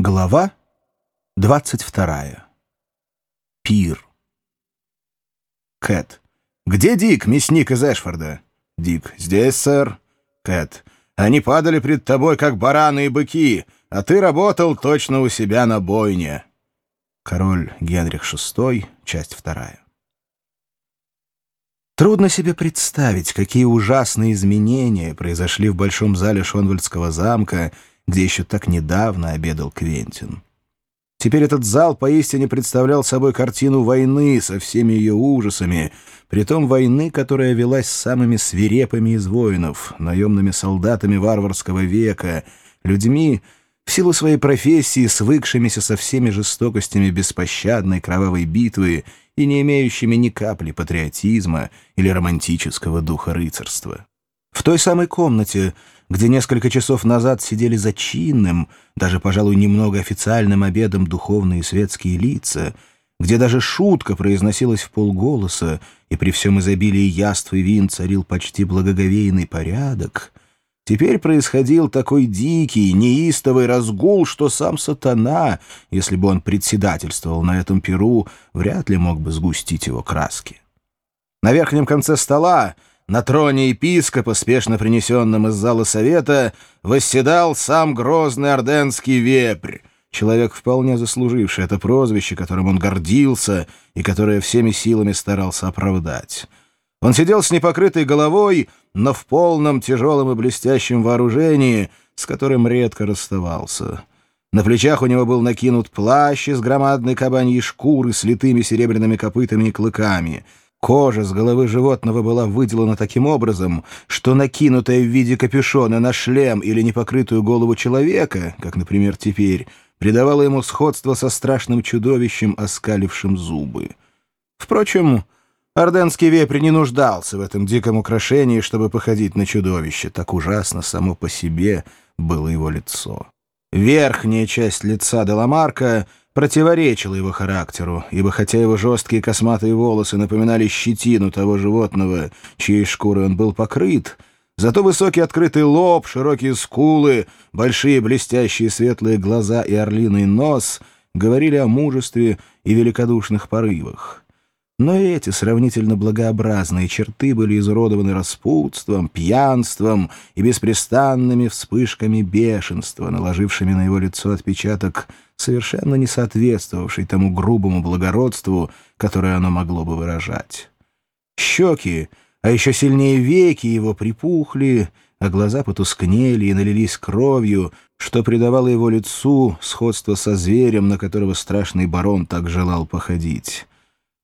Глава 22. Пир. Кэт. «Где Дик, мясник из Эшфорда?» Дик. «Здесь, сэр». Кэт. «Они падали пред тобой, как бараны и быки, а ты работал точно у себя на бойне». Король Генрих VI, часть вторая. Трудно себе представить, какие ужасные изменения произошли в большом зале Шонвальдского замка, где еще так недавно обедал Квентин. Теперь этот зал поистине представлял собой картину войны со всеми ее ужасами, притом войны, которая велась с самыми свирепыми из воинов, наемными солдатами варварского века, людьми, в силу своей профессии, свыкшимися со всеми жестокостями беспощадной кровавой битвы и не имеющими ни капли патриотизма или романтического духа рыцарства. В той самой комнате, где несколько часов назад сидели за чинным, даже, пожалуй, немного официальным обедом духовные и светские лица, где даже шутка произносилась в полголоса, и при всем изобилии яств и вин царил почти благоговейный порядок, теперь происходил такой дикий, неистовый разгул, что сам сатана, если бы он председательствовал на этом перу, вряд ли мог бы сгустить его краски. На верхнем конце стола на троне епископа, спешно принесенном из зала совета, восседал сам грозный орденский вепрь, человек, вполне заслуживший это прозвище, которым он гордился и которое всеми силами старался оправдать. Он сидел с непокрытой головой, но в полном тяжелом и блестящем вооружении, с которым редко расставался. На плечах у него был накинут плащ из громадной кабаньей шкуры с литыми серебряными копытами и клыками — Кожа с головы животного была выделана таким образом, что накинутая в виде капюшона на шлем или непокрытую голову человека, как, например, теперь, придавала ему сходство со страшным чудовищем, оскалившим зубы. Впрочем, орденский вепрь не нуждался в этом диком украшении, чтобы походить на чудовище. Так ужасно само по себе было его лицо. Верхняя часть лица Деламарка противоречило его характеру, ибо хотя его жесткие косматые волосы напоминали щетину того животного, чьей шкурой он был покрыт, зато высокий открытый лоб, широкие скулы, большие блестящие светлые глаза и орлиный нос говорили о мужестве и великодушных порывах. Но эти сравнительно благообразные черты были изуродованы распутством, пьянством и беспрестанными вспышками бешенства, наложившими на его лицо отпечаток, совершенно не соответствовавший тому грубому благородству, которое оно могло бы выражать. Щеки, а еще сильнее веки его припухли, а глаза потускнели и налились кровью, что придавало его лицу сходство со зверем, на которого страшный барон так желал походить.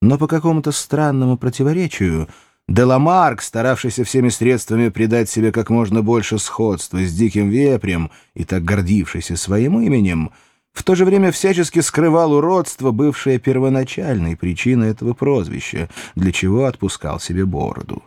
Но по какому-то странному противоречию Деламарк, старавшийся всеми средствами придать себе как можно больше сходства с диким вепрем и так гордившийся своим именем, в то же время всячески скрывал уродство, бывшее первоначальной причиной этого прозвища, для чего отпускал себе бороду.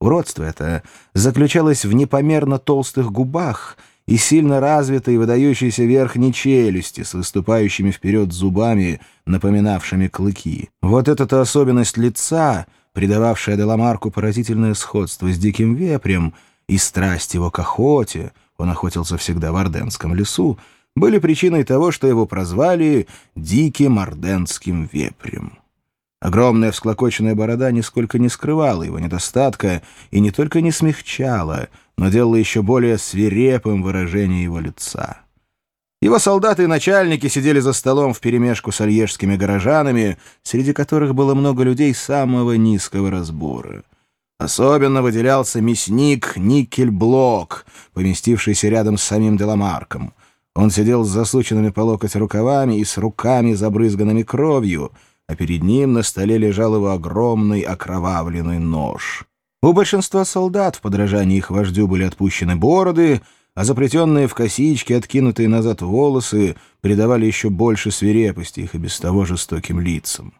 Уродство это заключалось в непомерно толстых губах — и сильно развитой выдающейся верхней челюсти с выступающими вперед зубами, напоминавшими клыки. Вот эта особенность лица, придававшая Деламарку поразительное сходство с диким вепрем, и страсть его к охоте, он охотился всегда в Орденском лесу, были причиной того, что его прозвали «диким орденским вепрем». Огромная всклокоченная борода нисколько не скрывала его недостатка и не только не смягчала, но делала еще более свирепым выражение его лица. Его солдаты и начальники сидели за столом вперемешку с альежскими горожанами, среди которых было много людей самого низкого разбора. Особенно выделялся мясник Никельблок, поместившийся рядом с самим Деламарком. Он сидел с засученными по локоть рукавами и с руками, забрызганными кровью — а перед ним на столе лежал его огромный окровавленный нож. У большинства солдат в подражании их вождю были отпущены бороды, а заплетенные в косички, откинутые назад волосы придавали еще больше свирепости их и без того жестоким лицам.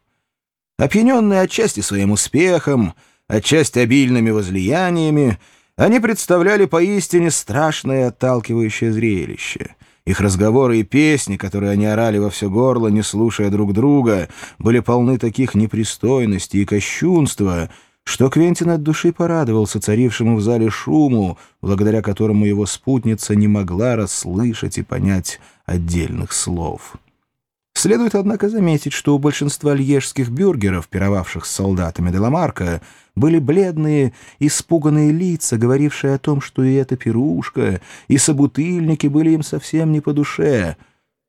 Опьяненные отчасти своим успехом, отчасти обильными возлияниями, они представляли поистине страшное отталкивающее зрелище — их разговоры и песни, которые они орали во все горло, не слушая друг друга, были полны таких непристойностей и кощунства, что Квентин от души порадовался царившему в зале шуму, благодаря которому его спутница не могла расслышать и понять отдельных слов. Следует, однако, заметить, что у большинства льежских бюргеров, пировавших с солдатами Деламарка, были бледные, испуганные лица, говорившие о том, что и эта пирушка, и собутыльники были им совсем не по душе.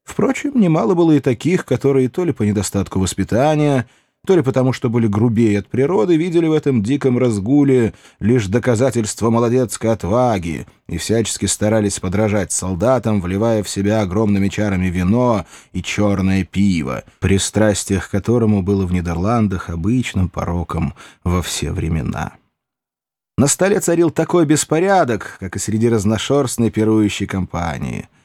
Впрочем, немало было и таких, которые то ли по недостатку воспитания, то ли потому, что были грубее от природы, видели в этом диком разгуле лишь доказательство молодецкой отваги и всячески старались подражать солдатам, вливая в себя огромными чарами вино и черное пиво, пристрастиях к которому было в Нидерландах обычным пороком во все времена. На столе царил такой беспорядок, как и среди разношерстной пирующей компании —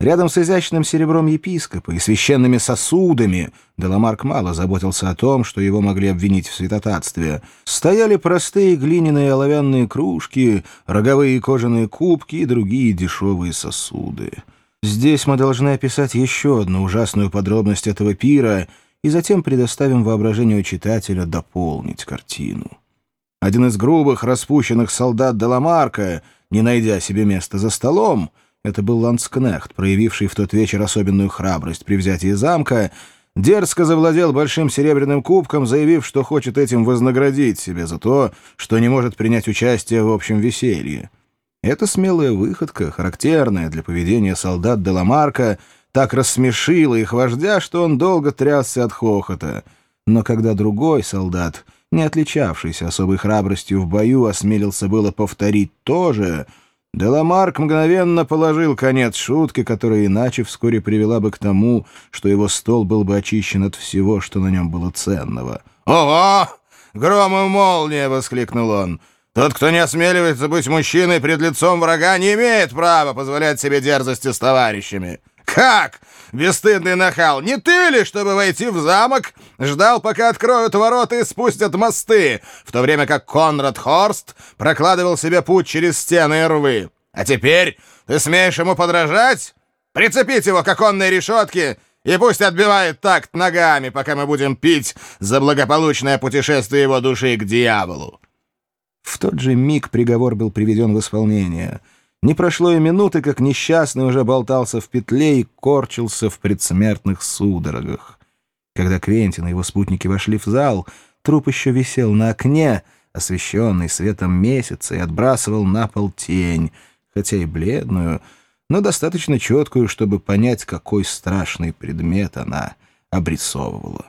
Рядом с изящным серебром епископа и священными сосудами Деламарк мало заботился о том, что его могли обвинить в святотатстве. Стояли простые глиняные оловянные кружки, роговые кожаные кубки и другие дешевые сосуды. Здесь мы должны описать еще одну ужасную подробность этого пира и затем предоставим воображению читателя дополнить картину. Один из грубых распущенных солдат Деламарка, не найдя себе места за столом, это был ландскнехт, проявивший в тот вечер особенную храбрость при взятии замка, дерзко завладел большим серебряным кубком, заявив, что хочет этим вознаградить себе за то, что не может принять участие в общем веселье. Эта смелая выходка, характерная для поведения солдат Деламарка, так рассмешила их вождя, что он долго трясся от хохота. Но когда другой солдат, не отличавшийся особой храбростью в бою, осмелился было повторить то же — Деламарк мгновенно положил конец шутке, которая иначе вскоре привела бы к тому, что его стол был бы очищен от всего, что на нем было ценного. «Ого! Гром и молния!» — воскликнул он. «Тот, кто не осмеливается быть мужчиной пред лицом врага, не имеет права позволять себе дерзости с товарищами. Как? Бесстыдный нахал, не ты ли, чтобы войти в замок, ждал, пока откроют ворота и спустят мосты, в то время как Конрад Хорст прокладывал себе путь через стены и рвы? А теперь ты смеешь ему подражать? Прицепить его к оконной решетке и пусть отбивает такт ногами, пока мы будем пить за благополучное путешествие его души к дьяволу. В тот же миг приговор был приведен в исполнение — не прошло и минуты, как несчастный уже болтался в петле и корчился в предсмертных судорогах. Когда Квентин и его спутники вошли в зал, труп еще висел на окне, освещенный светом месяца, и отбрасывал на пол тень, хотя и бледную, но достаточно четкую, чтобы понять, какой страшный предмет она обрисовывала.